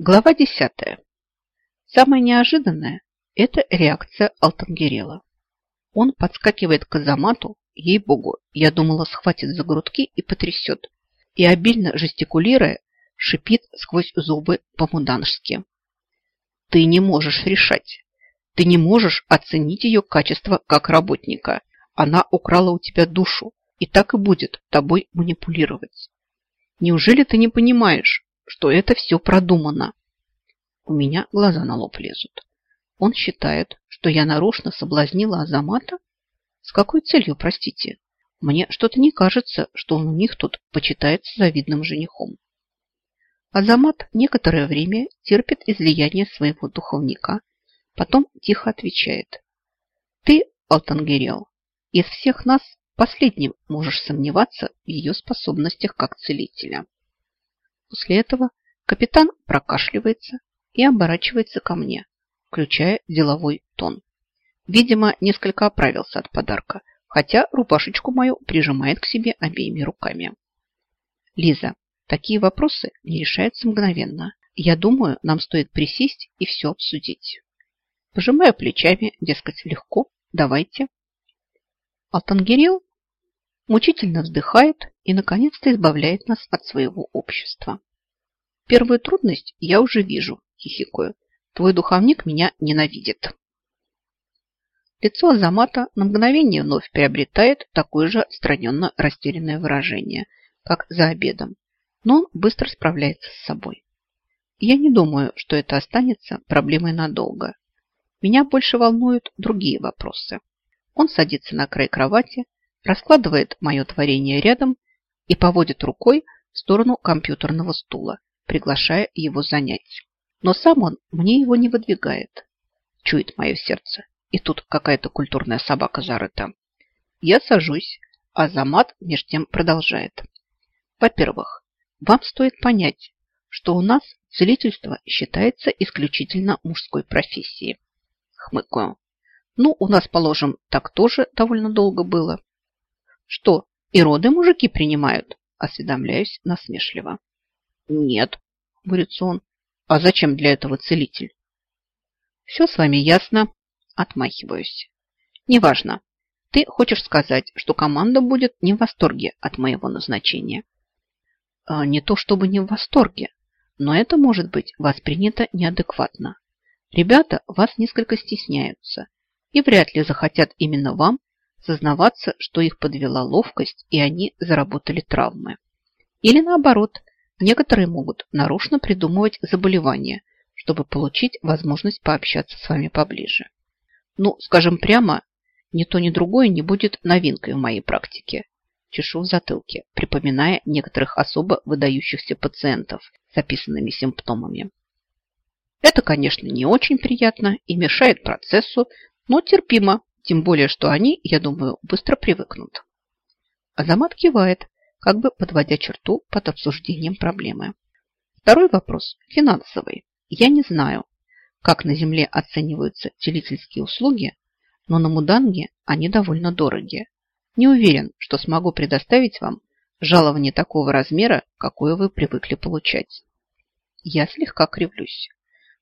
Глава 10. Самое неожиданное – это реакция Алтангерела. Он подскакивает к Азамату, ей-богу, я думала, схватит за грудки и потрясет, и обильно жестикулируя, шипит сквозь зубы по-муданжски. Ты не можешь решать. Ты не можешь оценить ее качество как работника. Она украла у тебя душу и так и будет тобой манипулировать. Неужели ты не понимаешь, что это все продумано. У меня глаза на лоб лезут. Он считает, что я нарочно соблазнила Азамата? С какой целью, простите? Мне что-то не кажется, что он у них тут почитается завидным женихом. Азамат некоторое время терпит излияние своего духовника, потом тихо отвечает. Ты, Алтангерел, из всех нас последним можешь сомневаться в ее способностях как целителя. После этого капитан прокашливается и оборачивается ко мне, включая деловой тон. Видимо, несколько оправился от подарка, хотя рубашечку мою прижимает к себе обеими руками. Лиза, такие вопросы не решаются мгновенно. Я думаю, нам стоит присесть и все обсудить. Пожимаю плечами, дескать, легко, давайте. Алтангирел мучительно вздыхает и, наконец-то, избавляет нас от своего общества. Первую трудность я уже вижу, хихикаю. Твой духовник меня ненавидит. Лицо Азамата на мгновение вновь приобретает такое же отстраненно растерянное выражение, как за обедом, но он быстро справляется с собой. Я не думаю, что это останется проблемой надолго. Меня больше волнуют другие вопросы. Он садится на край кровати, раскладывает мое творение рядом и поводит рукой в сторону компьютерного стула, приглашая его занять. Но сам он мне его не выдвигает. Чует мое сердце. И тут какая-то культурная собака зарыта. Я сажусь, а Замат меж тем продолжает. Во-первых, вам стоит понять, что у нас целительство считается исключительно мужской профессией. Хмыкаю. Ну, у нас, положим, так тоже довольно долго было. Что, и роды мужики принимают? Осведомляюсь насмешливо. Нет, бурится он. А зачем для этого целитель? Все с вами ясно. Отмахиваюсь. Неважно. Ты хочешь сказать, что команда будет не в восторге от моего назначения? А, не то чтобы не в восторге, но это может быть воспринято неадекватно. Ребята вас несколько стесняются и вряд ли захотят именно вам сознаваться, что их подвела ловкость, и они заработали травмы. Или наоборот, некоторые могут нарочно придумывать заболевания, чтобы получить возможность пообщаться с вами поближе. Ну, скажем прямо, ни то, ни другое не будет новинкой в моей практике. Чешу в затылке, припоминая некоторых особо выдающихся пациентов с описанными симптомами. Это, конечно, не очень приятно и мешает процессу, но терпимо тем более, что они, я думаю, быстро привыкнут. Азамат кивает, как бы подводя черту под обсуждением проблемы. Второй вопрос – финансовый. Я не знаю, как на Земле оцениваются целительские услуги, но на Муданге они довольно дорогие. Не уверен, что смогу предоставить вам жалование такого размера, какое вы привыкли получать. Я слегка кривлюсь.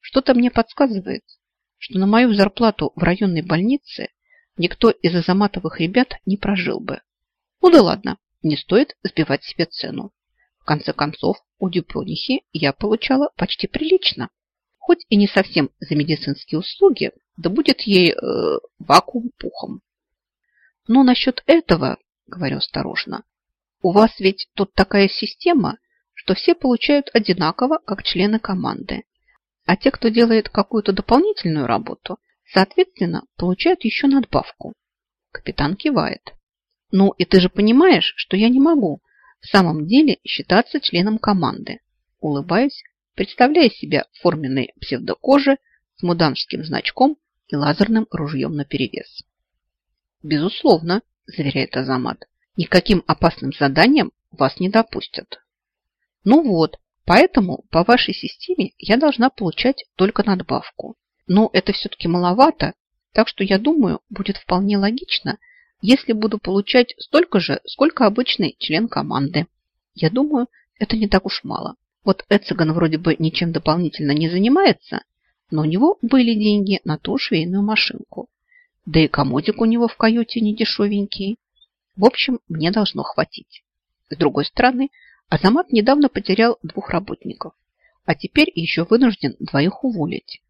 Что-то мне подсказывает, что на мою зарплату в районной больнице никто из Азаматовых ребят не прожил бы. Ну да ладно, не стоит сбивать себе цену. В конце концов, у Дюпонихи я получала почти прилично. Хоть и не совсем за медицинские услуги, да будет ей э, вакуум пухом. Но насчет этого, говорю осторожно, у вас ведь тут такая система, что все получают одинаково, как члены команды. А те, кто делает какую-то дополнительную работу, Соответственно, получают еще надбавку. Капитан кивает. Ну и ты же понимаешь, что я не могу в самом деле считаться членом команды. Улыбаюсь, представляя себя в форменной псевдокоже с муданским значком и лазерным ружьем наперевес. Безусловно, заверяет Азамат, никаким опасным заданием вас не допустят. Ну вот, поэтому по вашей системе я должна получать только надбавку. Но это все-таки маловато, так что я думаю, будет вполне логично, если буду получать столько же, сколько обычный член команды. Я думаю, это не так уж мало. Вот Эциган вроде бы ничем дополнительно не занимается, но у него были деньги на ту швейную машинку. Да и комодик у него в каюте не дешевенький. В общем, мне должно хватить. С другой стороны, Азамат недавно потерял двух работников, а теперь еще вынужден двоих уволить.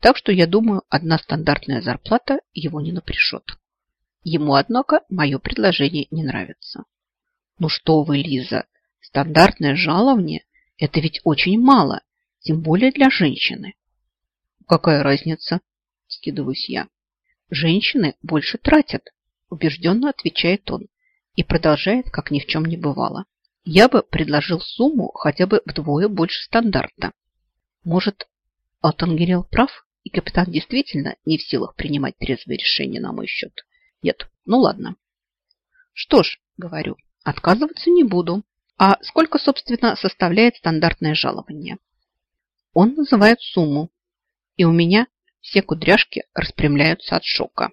Так что, я думаю, одна стандартная зарплата его не напряжет. Ему, однако, мое предложение не нравится. Ну что вы, Лиза, стандартное жалование – это ведь очень мало, тем более для женщины. Какая разница? Скидываюсь я. Женщины больше тратят, убежденно отвечает он и продолжает, как ни в чем не бывало. Я бы предложил сумму хотя бы вдвое больше стандарта. Может, Алтангирел прав, и капитан действительно не в силах принимать трезвые решения на мой счет? Нет, ну ладно. Что ж, говорю, отказываться не буду. А сколько, собственно, составляет стандартное жалование? Он называет сумму, и у меня все кудряшки распрямляются от шока.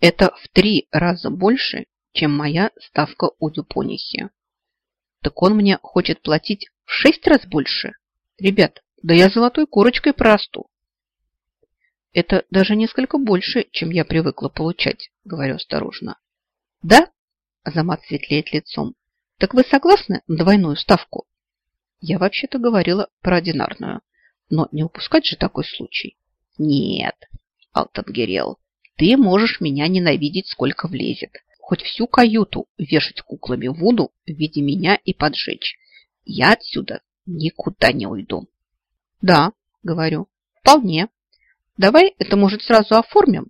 Это в три раза больше, чем моя ставка у Дюпонихи. Так он мне хочет платить в шесть раз больше? Ребят, да я золотой курочкой просту. Это даже несколько больше, чем я привыкла получать, говорю осторожно. Да? Азамат светлеет лицом. Так вы согласны на двойную ставку? Я вообще-то говорила про одинарную. Но не упускать же такой случай. Нет, Алтангерел, ты можешь меня ненавидеть, сколько влезет. Хоть всю каюту вешать куклами Вуду в виде меня и поджечь. Я отсюда никуда не уйду. Да, говорю, вполне. Давай это, может, сразу оформим?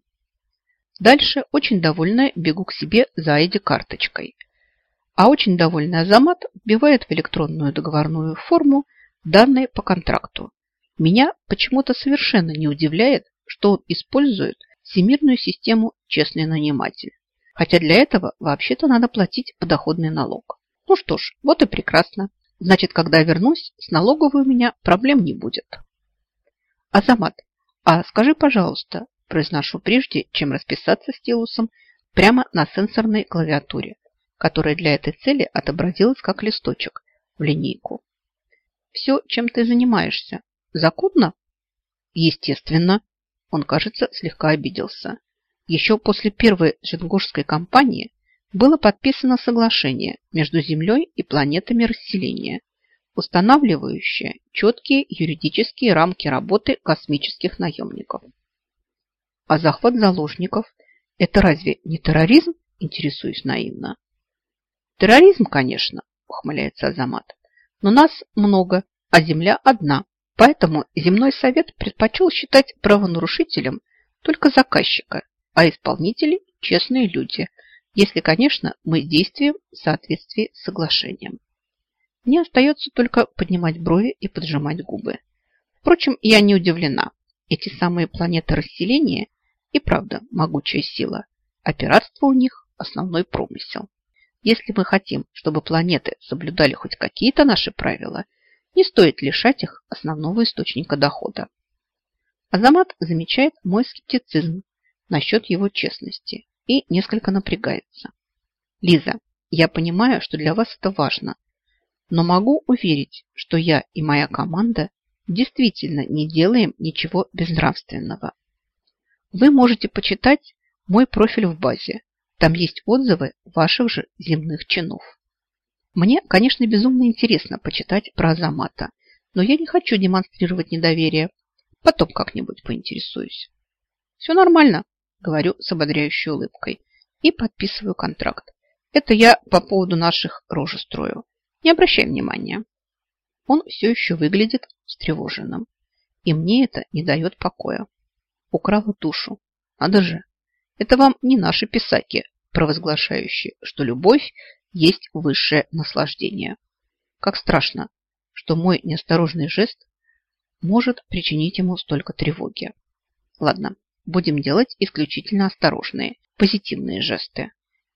Дальше очень довольная бегу к себе за Эди карточкой. А очень довольный Азамат вбивает в электронную договорную форму данные по контракту. Меня почему-то совершенно не удивляет, что он использует всемирную систему «Честный наниматель». Хотя для этого вообще-то надо платить подоходный налог. Ну что ж, вот и прекрасно. Значит, когда вернусь, с налоговой у меня проблем не будет. Азамат, а скажи, пожалуйста, произношу прежде, чем расписаться стилусом прямо на сенсорной клавиатуре, которая для этой цели отобразилась как листочек в линейку. Все, чем ты занимаешься, законно? Естественно. Он, кажется, слегка обиделся. Еще после первой Женгурской кампании было подписано соглашение между Землей и планетами расселения – устанавливающая четкие юридические рамки работы космических наемников. А захват заложников – это разве не терроризм, интересуюсь наивно? Терроризм, конечно, ухмыляется Азамат, но нас много, а Земля одна, поэтому Земной Совет предпочел считать правонарушителем только заказчика, а исполнители – честные люди, если, конечно, мы действуем в соответствии с соглашением. Мне остается только поднимать брови и поджимать губы. Впрочем, я не удивлена. Эти самые планеты расселения и правда могучая сила, а пиратство у них – основной промысел. Если мы хотим, чтобы планеты соблюдали хоть какие-то наши правила, не стоит лишать их основного источника дохода. Азамат замечает мой скептицизм насчет его честности и несколько напрягается. Лиза, я понимаю, что для вас это важно, но могу уверить, что я и моя команда действительно не делаем ничего безнравственного. Вы можете почитать мой профиль в базе. Там есть отзывы ваших же земных чинов. Мне, конечно, безумно интересно почитать про Азамата, но я не хочу демонстрировать недоверие. Потом как-нибудь поинтересуюсь. Все нормально, говорю с ободряющей улыбкой и подписываю контракт. Это я по поводу наших рожи строю. Не обращай внимания. Он все еще выглядит встревоженным. И мне это не дает покоя. Украла душу. Надо же. Это вам не наши писаки, провозглашающие, что любовь есть высшее наслаждение. Как страшно, что мой неосторожный жест может причинить ему столько тревоги. Ладно, будем делать исключительно осторожные, позитивные жесты.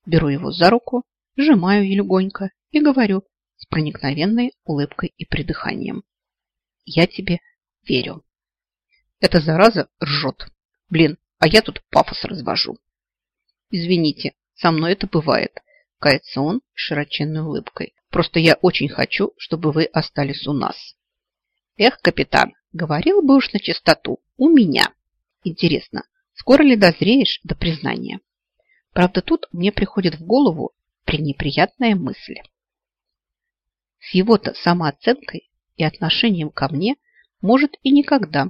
Беру его за руку, сжимаю легонько и говорю, с проникновенной улыбкой и придыханием. Я тебе верю. Эта зараза ржет. Блин, а я тут пафос развожу. Извините, со мной это бывает, кается он с широченной улыбкой. Просто я очень хочу, чтобы вы остались у нас. Эх, капитан, говорил бы уж на чистоту. У меня. Интересно, скоро ли дозреешь до признания? Правда, тут мне приходит в голову пренеприятная мысль. С его-то самооценкой и отношением ко мне может и никогда.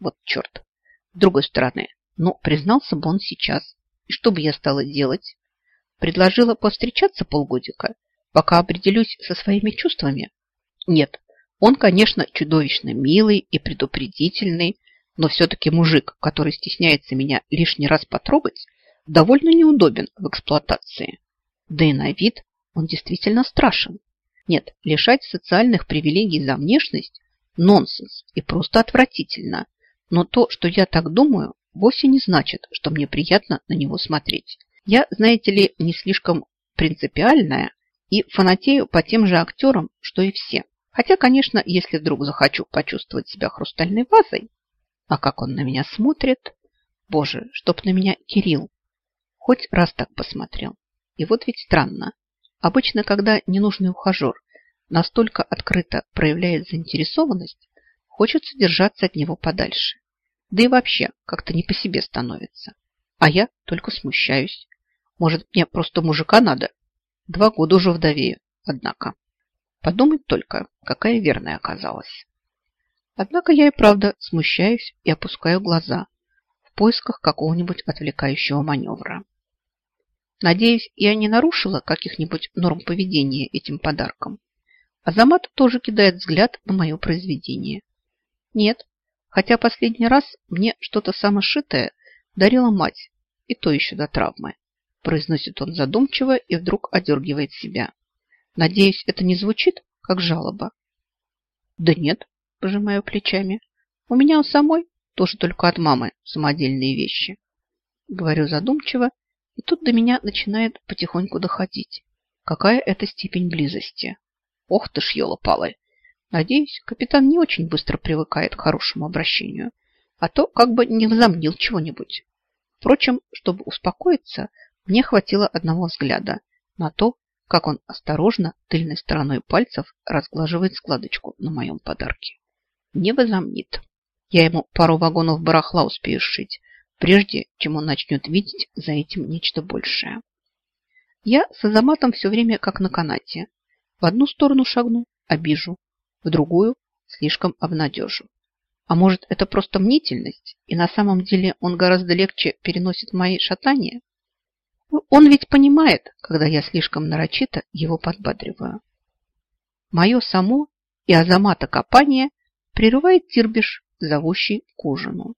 Вот черт. С другой стороны, ну, признался бы он сейчас. И что бы я стала делать? Предложила повстречаться полгодика, пока определюсь со своими чувствами? Нет, он, конечно, чудовищно милый и предупредительный, но все-таки мужик, который стесняется меня лишний раз потрогать, довольно неудобен в эксплуатации. Да и на вид он действительно страшен. Нет, лишать социальных привилегий за внешность – нонсенс и просто отвратительно. Но то, что я так думаю, вовсе не значит, что мне приятно на него смотреть. Я, знаете ли, не слишком принципиальная и фанатею по тем же актерам, что и все. Хотя, конечно, если вдруг захочу почувствовать себя хрустальной вазой, а как он на меня смотрит, боже, чтоб на меня Кирилл хоть раз так посмотрел. И вот ведь странно. Обычно, когда ненужный ухажер настолько открыто проявляет заинтересованность, хочется держаться от него подальше. Да и вообще как-то не по себе становится. А я только смущаюсь. Может, мне просто мужика надо? Два года уже вдовею, однако. Подумать только, какая верная оказалась. Однако я и правда смущаюсь и опускаю глаза в поисках какого-нибудь отвлекающего маневра. Надеюсь, я не нарушила каких-нибудь норм поведения этим подарком. Азамат тоже кидает взгляд на мое произведение. Нет, хотя последний раз мне что-то самошитое дарила мать, и то еще до травмы. Произносит он задумчиво и вдруг одергивает себя. Надеюсь, это не звучит, как жалоба. Да нет, пожимаю плечами. У меня у самой тоже только от мамы самодельные вещи. Говорю задумчиво, и тут до меня начинает потихоньку доходить. Какая это степень близости? Ох ты ж, елопалы! Надеюсь, капитан не очень быстро привыкает к хорошему обращению, а то как бы не возомнил чего-нибудь. Впрочем, чтобы успокоиться, мне хватило одного взгляда на то, как он осторожно тыльной стороной пальцев разглаживает складочку на моем подарке. Не возомнит. Я ему пару вагонов барахла успею сшить, прежде чем он начнет видеть за этим нечто большее. Я с Азаматом все время как на канате. В одну сторону шагну – обижу, в другую – слишком обнадежу. А может, это просто мнительность, и на самом деле он гораздо легче переносит мои шатания? Он ведь понимает, когда я слишком нарочито его подбадриваю. Мое само и Азамата копание прерывает Тирбиш, зовущий к ужину.